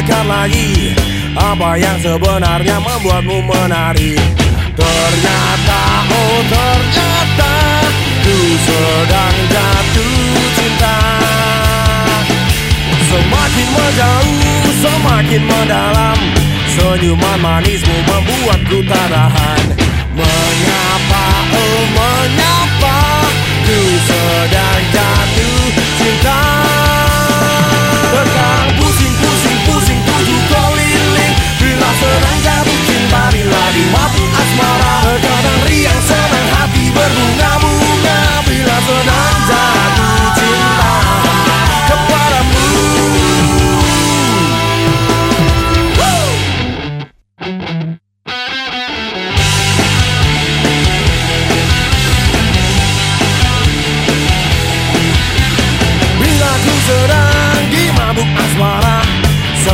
dekat lagi. Apa yang sebenarnya membuatmu menari? Ternyata, oh ternyata menjauh, semakin mendalam. Senyuman manismu membuatku tak tahan. Mengapa, oh mengapa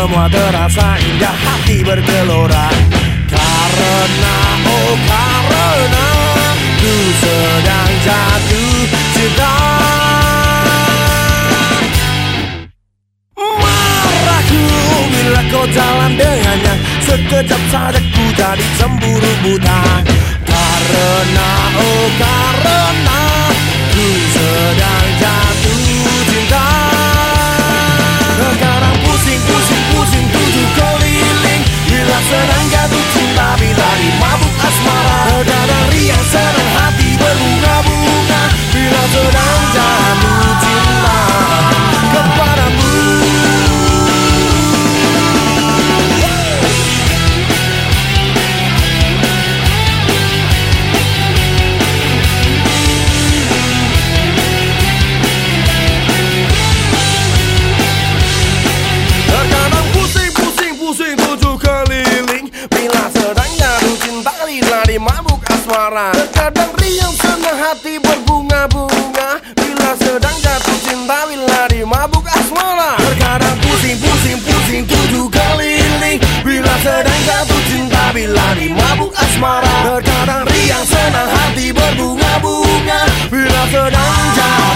Semua terasa indah hati bergelora. Karena oh karena Ku sedang jatuh cinta. Marahku bila kau jalan dengannya Sekejap saja ku jadi cemburu buta. Karena oh karena suara. Terkadang riang senang hati berbunga-bunga. Bila sedang jatuh cinta Bila dimabuk asmara. Terkadang pusing-pusing-pusing tujuh kali ini. Bila sedang jatuh cinta Bila dimabuk asmara. Terkadang riang senang hati berbunga-bunga. Bila sedang jatuh